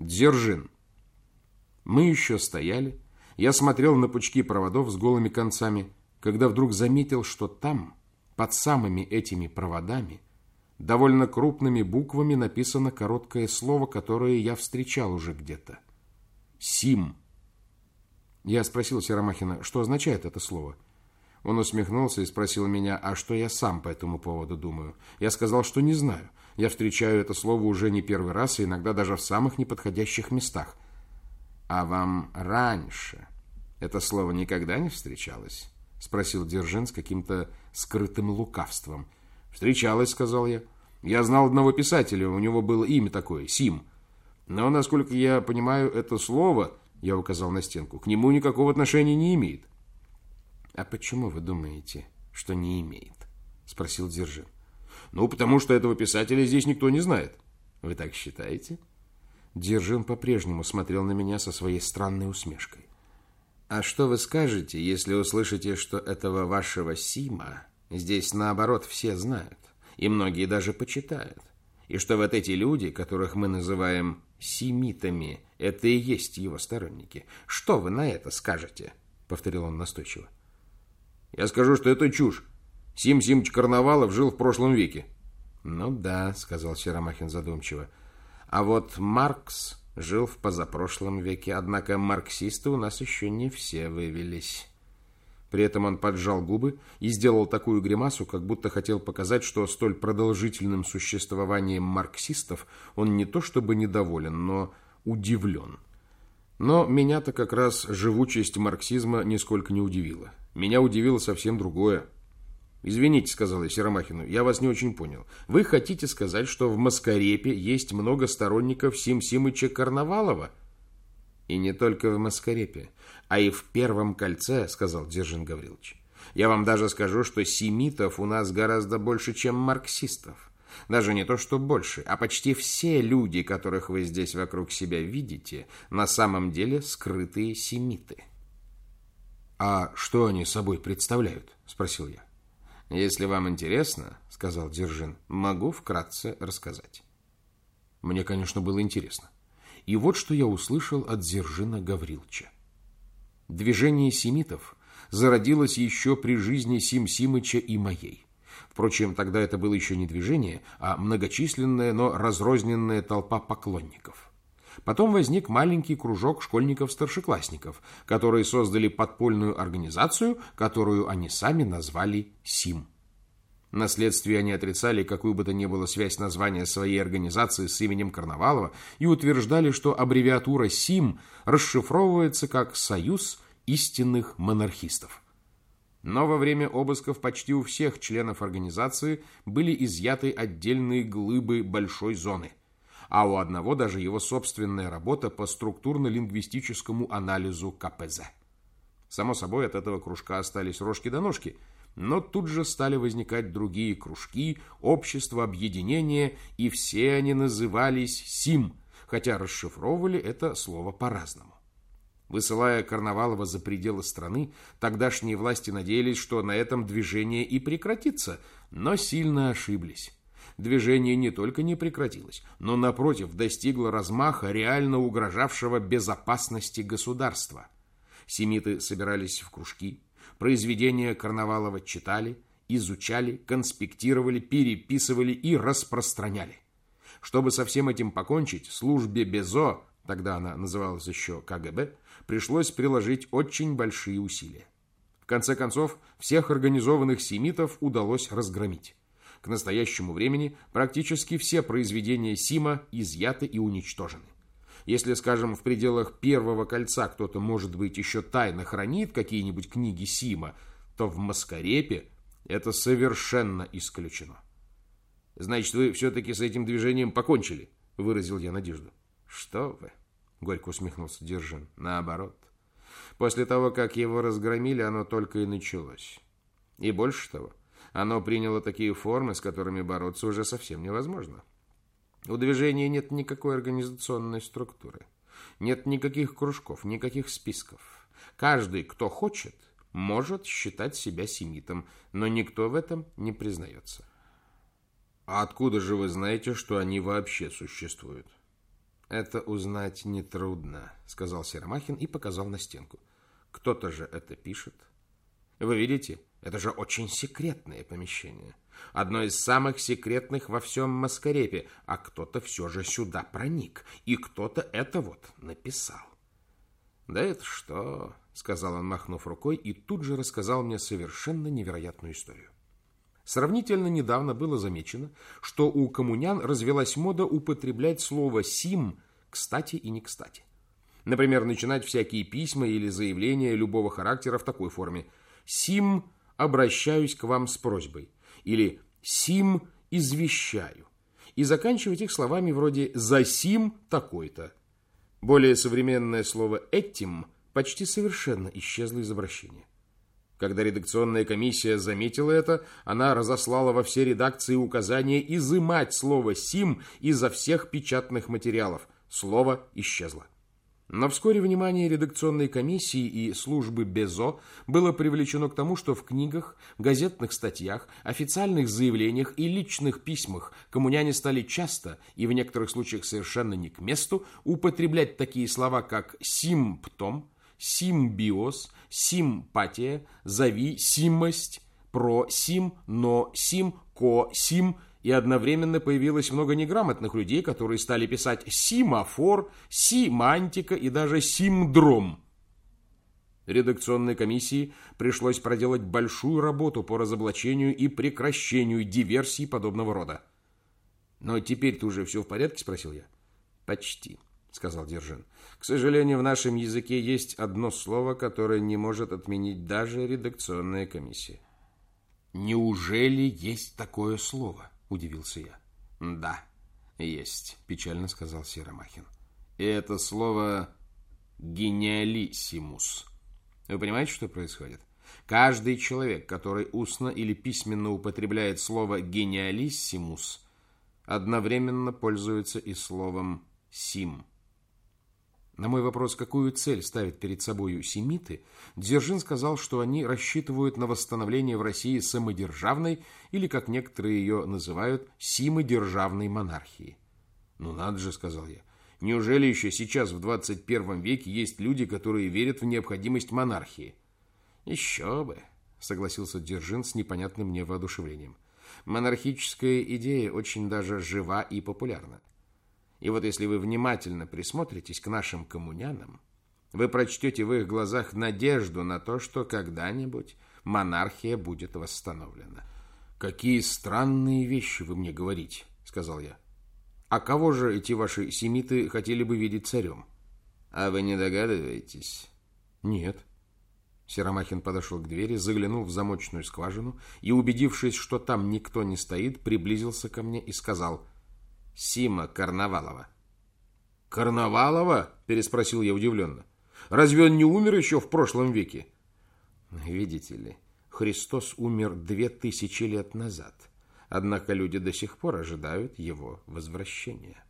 Дзержин. Мы еще стояли. Я смотрел на пучки проводов с голыми концами, когда вдруг заметил, что там, под самыми этими проводами, довольно крупными буквами написано короткое слово, которое я встречал уже где-то. «Сим». Я спросил Серомахина, что означает это слово. Он усмехнулся и спросил меня, а что я сам по этому поводу думаю. Я сказал, что не знаю. Я встречаю это слово уже не первый раз, и иногда даже в самых неподходящих местах. А вам раньше это слово никогда не встречалось? Спросил Держин с каким-то скрытым лукавством. Встречалось, сказал я. Я знал одного писателя, у него было имя такое, Сим. Но, насколько я понимаю, это слово, я указал на стенку, к нему никакого отношения не имеет. А почему вы думаете, что не имеет? Спросил Держин. Ну, потому что этого писателя здесь никто не знает. Вы так считаете? Держин по-прежнему смотрел на меня со своей странной усмешкой. А что вы скажете, если услышите, что этого вашего Сима здесь наоборот все знают, и многие даже почитают, и что вот эти люди, которых мы называем семитами, это и есть его сторонники. Что вы на это скажете? Повторил он настойчиво. Я скажу, что это чушь. Сим Симыч Карнавалов жил в прошлом веке. Ну да, сказал Серомахин задумчиво. А вот Маркс жил в позапрошлом веке, однако марксисты у нас еще не все вывелись. При этом он поджал губы и сделал такую гримасу, как будто хотел показать, что столь продолжительным существованием марксистов он не то чтобы недоволен, но удивлен. Но меня-то как раз живучесть марксизма нисколько не удивила. Меня удивило совсем другое. «Извините», — сказал я Серомахину, — «я вас не очень понял. Вы хотите сказать, что в Маскарепе есть много сторонников Сим Симыча Карнавалова?» «И не только в Маскарепе, а и в Первом кольце», — сказал Дзержин Гаврилович. «Я вам даже скажу, что семитов у нас гораздо больше, чем марксистов. Даже не то, что больше, а почти все люди, которых вы здесь вокруг себя видите, на самом деле скрытые семиты». «А что они собой представляют?» – спросил я. «Если вам интересно, — сказал Дзержин, — могу вкратце рассказать». Мне, конечно, было интересно. И вот что я услышал от Дзержина Гаврилча. Движение семитов зародилось еще при жизни Сим Симыча и моей. Впрочем, тогда это было еще не движение, а многочисленная, но разрозненная толпа поклонников. Потом возник маленький кружок школьников-старшеклассников, которые создали подпольную организацию, которую они сами назвали СИМ. На следствии они отрицали какую бы то ни было связь названия своей организации с именем Карнавалова и утверждали, что аббревиатура СИМ расшифровывается как «Союз истинных монархистов». Но во время обысков почти у всех членов организации были изъяты отдельные глыбы большой зоны – а у одного даже его собственная работа по структурно-лингвистическому анализу КПЗ. Само собой, от этого кружка остались рожки до ножки, но тут же стали возникать другие кружки, общества, объединения, и все они назывались СИМ, хотя расшифровывали это слово по-разному. Высылая Карнавалова за пределы страны, тогдашние власти надеялись, что на этом движение и прекратится, но сильно ошиблись движение не только не прекратилось, но, напротив, достигло размаха, реально угрожавшего безопасности государства. Семиты собирались в кружки, произведения Карнавалова читали, изучали, конспектировали, переписывали и распространяли. Чтобы со всем этим покончить, службе БЕЗО, тогда она называлась еще КГБ, пришлось приложить очень большие усилия. В конце концов, всех организованных семитов удалось разгромить. К настоящему времени практически все произведения Сима изъяты и уничтожены. Если, скажем, в пределах первого кольца кто-то, может быть, еще тайно хранит какие-нибудь книги Сима, то в Маскарепе это совершенно исключено. «Значит, вы все-таки с этим движением покончили?» – выразил я надежду. «Что вы?» – горько усмехнулся Держин. «Наоборот. После того, как его разгромили, оно только и началось. И больше того, оно приняло такие формы, с которыми бороться уже совсем невозможно. У движения нет никакой организационной структуры. Нет никаких кружков, никаких списков. Каждый, кто хочет, может считать себя семитом, но никто в этом не признается. А откуда же вы знаете, что они вообще существуют? Это узнать нетрудно, сказал Сермахин и показал на стенку. Кто-то же это пишет. Вы видите, это же очень секретное помещение. Одно из самых секретных во всем Маскарепе. А кто-то все же сюда проник. И кто-то это вот написал. Да это что, сказал он, махнув рукой, и тут же рассказал мне совершенно невероятную историю. Сравнительно недавно было замечено, что у коммунян развелась мода употреблять слово «сим» кстати и не кстати. Например, начинать всякие письма или заявления любого характера в такой форме – «Сим обращаюсь к вам с просьбой» или «Сим извещаю» и заканчивать их словами вроде «За сим такой-то». Более современное слово «этим» почти совершенно исчезло из обращения. Когда редакционная комиссия заметила это, она разослала во все редакции указания изымать слово «сим» изо всех печатных материалов. Слово исчезло. Но вскоре внимание редакционной комиссии и службы БЕЗО было привлечено к тому, что в книгах, газетных статьях, официальных заявлениях и личных письмах коммуняне стали часто, и в некоторых случаях совершенно не к месту, употреблять такие слова, как «симптом», «симбиоз», «симпатия», «зови», «симость», «про», «сим», «но», «сим», «ко», «сим», и одновременно появилось много неграмотных людей, которые стали писать «симафор», «симантика» и даже «симдром». Редакционной комиссии пришлось проделать большую работу по разоблачению и прекращению диверсий подобного рода. «Но теперь-то уже все в порядке?» – спросил я. «Почти», – сказал Держин. «К сожалению, в нашем языке есть одно слово, которое не может отменить даже редакционная комиссия». «Неужели есть такое слово?» Удивился я. Да, есть, печально сказал Серомахин. И это слово гениалиссимус. Вы понимаете, что происходит? Каждый человек, который устно или письменно употребляет слово гениалиссимус, одновременно пользуется и словом сим. На мой вопрос, какую цель ставят перед собой семиты, Дзержин сказал, что они рассчитывают на восстановление в России самодержавной, или, как некоторые ее называют, симодержавной монархии. «Ну надо же», — сказал я, — «неужели еще сейчас, в 21 веке, есть люди, которые верят в необходимость монархии?» «Еще бы», — согласился Дзержин с непонятным мне воодушевлением. «Монархическая идея очень даже жива и популярна. И вот если вы внимательно присмотритесь к нашим коммунянам, вы прочтете в их глазах надежду на то, что когда-нибудь монархия будет восстановлена. «Какие странные вещи вы мне говорите», — сказал я. «А кого же эти ваши семиты хотели бы видеть царем?» «А вы не догадываетесь?» «Нет». Серомахин подошел к двери, заглянул в замочную скважину и, убедившись, что там никто не стоит, приблизился ко мне и сказал Сима Карнавалова. «Карнавалова?» – переспросил я удивленно. «Разве он не умер еще в прошлом веке?» «Видите ли, Христос умер две тысячи лет назад, однако люди до сих пор ожидают его возвращения».